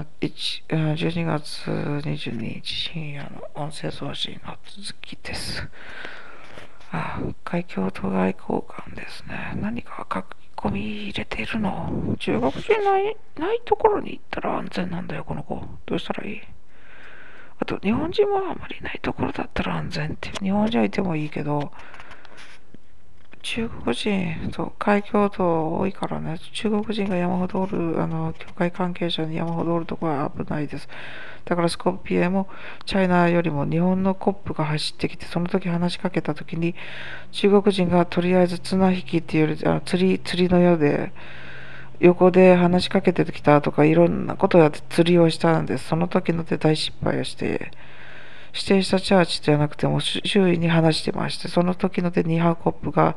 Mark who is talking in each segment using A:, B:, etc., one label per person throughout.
A: あ1あ12月22日深夜の音声送信の続きです。あ、海峡と外交官ですね。何か書き込み入れているの？中国人ないないところに行ったら安全なんだよ、この子。どうしたらいい？あと、日本人もあまりないところだったら安全って。日本人はいてもいいけど、中国人、そう、海峡と多いからね、中国人が山ほどおる、あの、教会関係者に山ほどおるとこは危ないです。だからスコピエも、チャイナよりも日本のコップが走ってきて、その時話しかけた時に、中国人がとりあえず綱引きっていうより、あの釣り、釣りの世で、横で話しかけてきたとか、いろんなことをやって釣りをしたんです。その時ので大失敗をして、指定したチャーチじゃなくても周囲に話してまして、その時のでニーハーコップが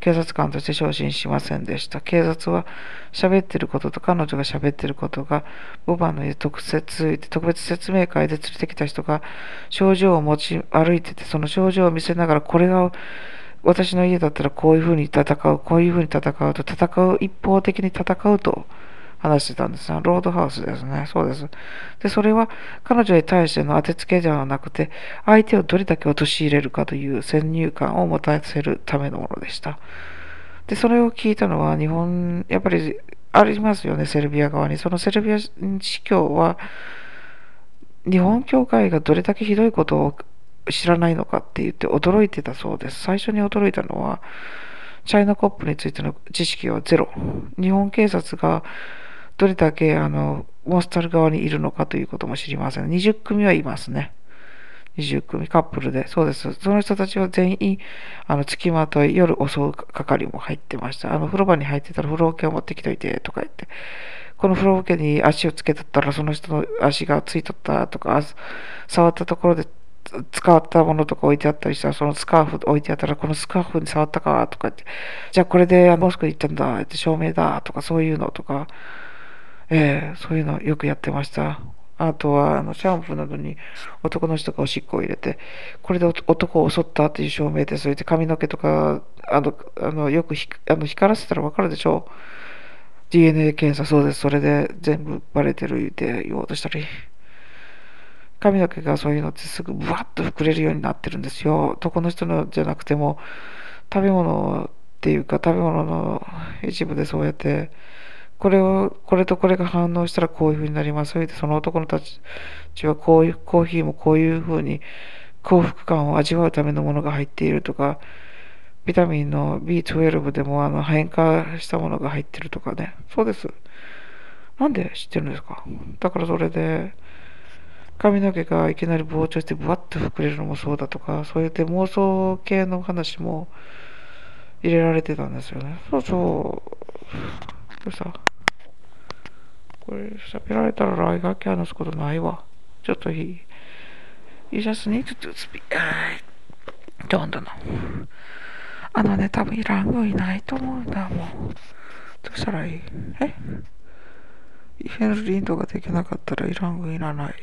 A: 警察官として昇進しませんでした。警察は喋ってることと彼女が喋ってることが、ボバの家特設、特別説明会で連れてきた人が症状を持ち歩いてて、その症状を見せながら、これが私の家だったらこういうふうに戦う、こういうふうに戦うと、戦う、一方的に戦うと、話してたんですロードハウスですね。そうです。で、それは彼女に対しての当てつけではなくて、相手をどれだけ陥れるかという先入観を持たせるためのものでした。で、それを聞いたのは日本、やっぱりありますよね、セルビア側に。そのセルビア司教は、日本教会がどれだけひどいことを知らないのかって言って驚いてたそうです。最初に驚いたのは、チャイナコップについての知識はゼロ。日本警察がどれだけあのモスタル側にいるのかということも知りません。20組はいますね。20組カップルで。そうです。その人たちは全員、あの、付きまとい、夜襲う係も入ってました。あの、風呂場に入ってたら風呂桶を持ってきといて、とか言って。この風呂桶に足をつけとったら、その人の足がついとったとか、触ったところで使ったものとか置いてあったりしたら、そのスカーフ置いてあったら、このスカーフに触ったかとか言って、じゃあこれでモスクに行ったんだって証明だとかそういうのとか、えー、そういうのよくやってました。あとは、あの、シャンプーなどに男の人がおしっこを入れて、これで男を襲ったっていう証明で、そうやって髪の毛とか、あの、あのよくあの光らせたらわかるでしょう。DNA 検査、そうです。それで全部バレてるって言おうとしたり。髪の毛がそういうのってすぐブワッと膨れるようになってるんですよ。男の人のじゃなくても、食べ物っていうか食べ物の一部でそうやって、これを、これとこれが反応したらこういう風になります。それでその男のたちはこういう、コーヒーもこういう風に幸福感を味わうためのものが入っているとか、ビタミンの B12 でもあの変化したものが入ってるとかね。そうです。なんで知ってるんですか？だからそれで、髪の毛がいきなり膨張してブワッと膨れるのもそうだとか、そうやって妄想系の話も入れられてたんですよね。そうそう。どうした？これ喋られたら来学期話すことないわ。ちょっといい ?You just need to speak. どんどんあのね、多分イラン語いないと思うんだもん。どうしたらいいえイヘンリーとかできなかったらイラン語いらない。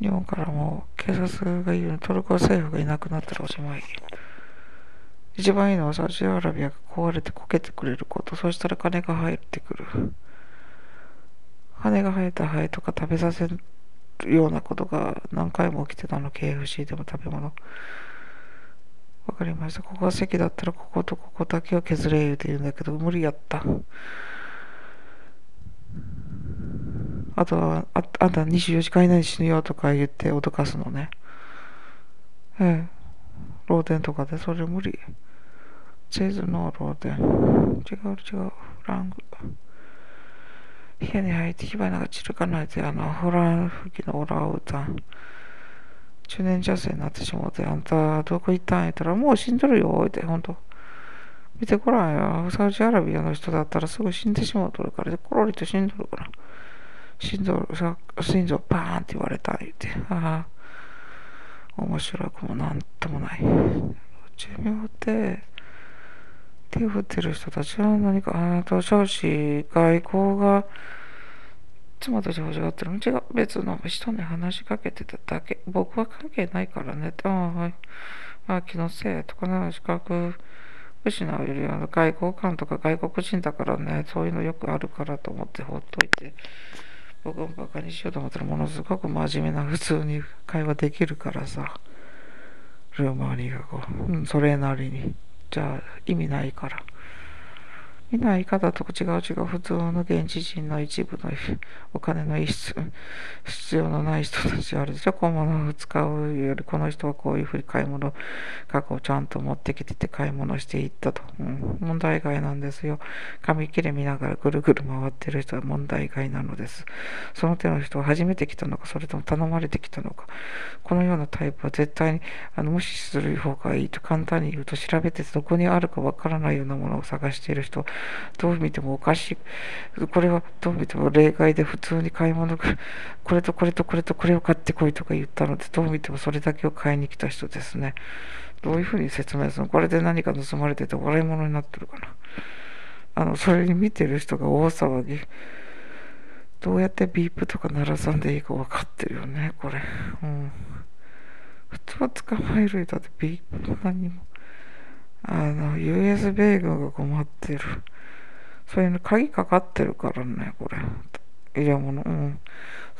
A: 日本からも警察が言うトルコ政府がいなくなったらおしまい。一番いいのはサウジアラビアが壊れてこけてくれること。そしたら金が入ってくる。金が生えたハエとか食べさせるようなことが何回も起きてたの。KFC でも食べ物。わかりました。ここが席だったらこことここだけを削れ言うて言うんだけど、無理やった。あとは、ああんた24時間以内に死ぬよとか言って脅かすのね。ええ。漏電とかでそれ無理。チーズの漏電。違う違う。フラング。部屋に入って火花が散るかないで、あの、フラン吹きのオラウータン。中年女性になってしもうて、あんたどこ行ったん言ったら、もう死んどるよ、って、ほんと。見てごらんよ。サウジアラビアの人だったらすぐ死んでしもうとるから、でコロリと死んどるから。心臓、心臓バーンって言われた言って。ああ、面白くもなんともない。寿命って、手を振ってる人たちは何か、あと少子、外交が、妻と情緒ってるの違う。別の人に話しかけてただけ。僕は関係ないからね。ああ、はい。あ気のせいとかね、資格失うよりは外交官とか外国人だからね、そういうのよくあるからと思って放っといて。僕もバカにしようと思ったらものすごく真面目な普通に会話できるからさルーマニーがこう、うん、それなりにじゃあ意味ないから。みんな言い方と違う違う普通の現地人の一部のお金の必要のない人たちあるでしょ小物を使うよりこの人はこういうふうに買い物額をちゃんと持ってきてて買い物していったと、うん、問題外なんですよ。紙切れ見ながらぐるぐる回ってる人は問題外なのです。その手の人は初めて来たのかそれとも頼まれてきたのか。このようなタイプは絶対にあの無視する方がいいと簡単に言うと調べてどこにあるかわからないようなものを探している人どう見てもおかしい。これはどう見ても例外で普通に買い物が、これとこれとこれとこれを買ってこいとか言ったので、どう見てもそれだけを買いに来た人ですね。どういうふうに説明するの？これで何か盗まれてて笑い物になってるかな？あの、それに見てる人が大騒ぎ。どうやってビープとか鳴らさんでいいか分かってるよね、これ。うん。普通は捕まえるだってビープ何も。あの、US 米軍が困ってる。そういうの鍵かかってるからね、これ。入れ物。うん。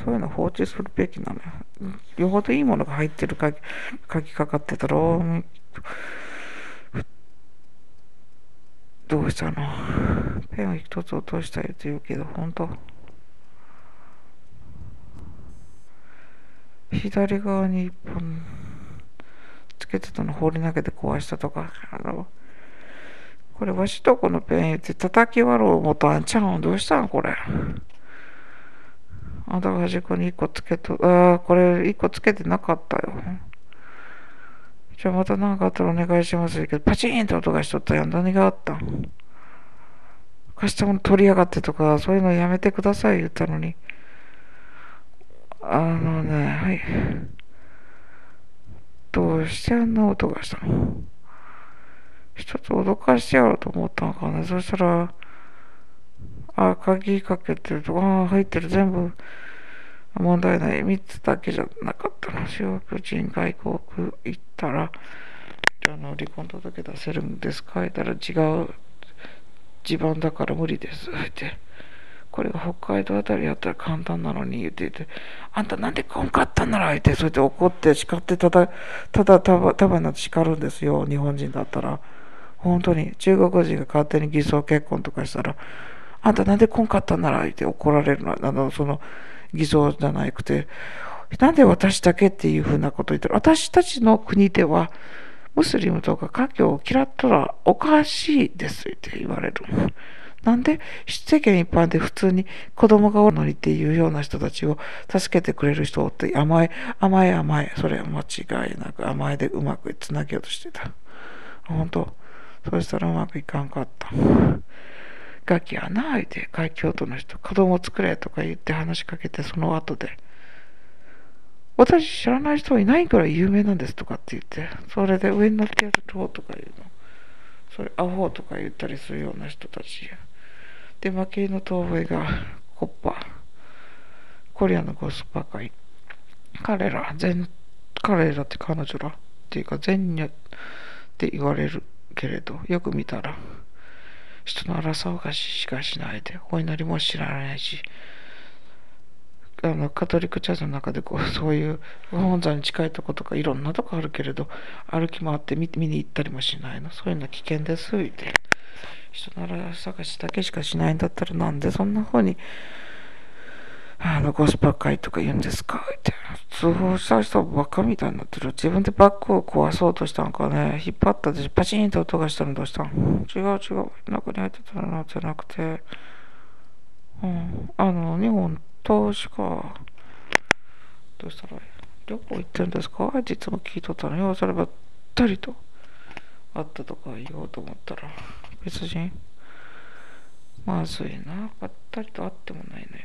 A: そういうの放置するべきなのよ。よほどいいものが入ってる鍵、鍵かかってたら、どうしたの？ペンを一つ落としたいって言うけど、本当？左側に一本つけてたの放り投げて壊したとか、あの、これわしとこのペン言って叩き割ろう思ったんちゃうんどうしたんこれ。あ、だから端っこに1個つけと、ああ、これ1個つけてなかったよ。じゃあまた何かあったらお願いしますけど、パチンって音がしとったやん。何があったん？貸したもの取りやがってとか、そういうのやめてください言ったのに。あのね、はい。どうしてあんな音がしたの一つ脅かしてやろうと思ったのかな。そしたら、あ、鍵かけてると、あ、入ってる、全部問題ない。3つだけじゃなかったの。中国人外国行ったら、あの、離婚届出せるんですか言ったら、違う地盤だから無理です。って。これが北海道あたりやったら簡単なのに言ってて、あんたなんで来んかったんなら言って、そうやって怒って叱ってただ、ただ束束になって叱るんですよ、日本人だったら。本当に中国人が勝手に偽装結婚とかしたら、あんたなんで来んかったんならって怒られるの。あの、その偽装じゃなくて、なんで私だけっていうふうなこと言ってる。私たちの国では、ムスリムとか家境を嫌ったらおかしいですって言われる。なんで世間一般で普通に子供がおるのにっていうような人たちを助けてくれる人って甘え、甘え甘え、それは間違いなく甘えでうまくつなげようとしてた。本当そしたらうまくいかんかった。ガキやな、いて、海京都の人、子供作れとか言って話しかけて、その後で、私知らない人いないくらい有名なんですとかって言って、それで上に乗ってやるととか言うの。それ、アホとか言ったりするような人たち。で、負けの遠吠えが、コッパ、コリアのゴスパ会。彼ら、全、彼らって彼女ら。っていうか、全にって言われるけれど、よく見たら、人の争うがししかしないで、お祈りも知らないし、あのカトリックチャーチの中でこうそういう本山に近いとことかいろんなとこあるけれど歩き回って見見に行ったりもしないの。そういうのは危険ですって。人の争い探しだけしかしないんだったらなんでそんな風にあのゴスパ会とか言うんですか？って通報した人はバカみたいになってる。自分でバッグを壊そうとしたんかね。引っ張ったでパチンと音がしたのどうしたん違う違う。中に入ってたのじゃなくて。うん。あの日本投資かどうしたら旅行行ってんですか？実も聞いとったのよそればったりと。あったとか言おうと思ったら。別人。まずいな。ばったりと会ってもないのよ。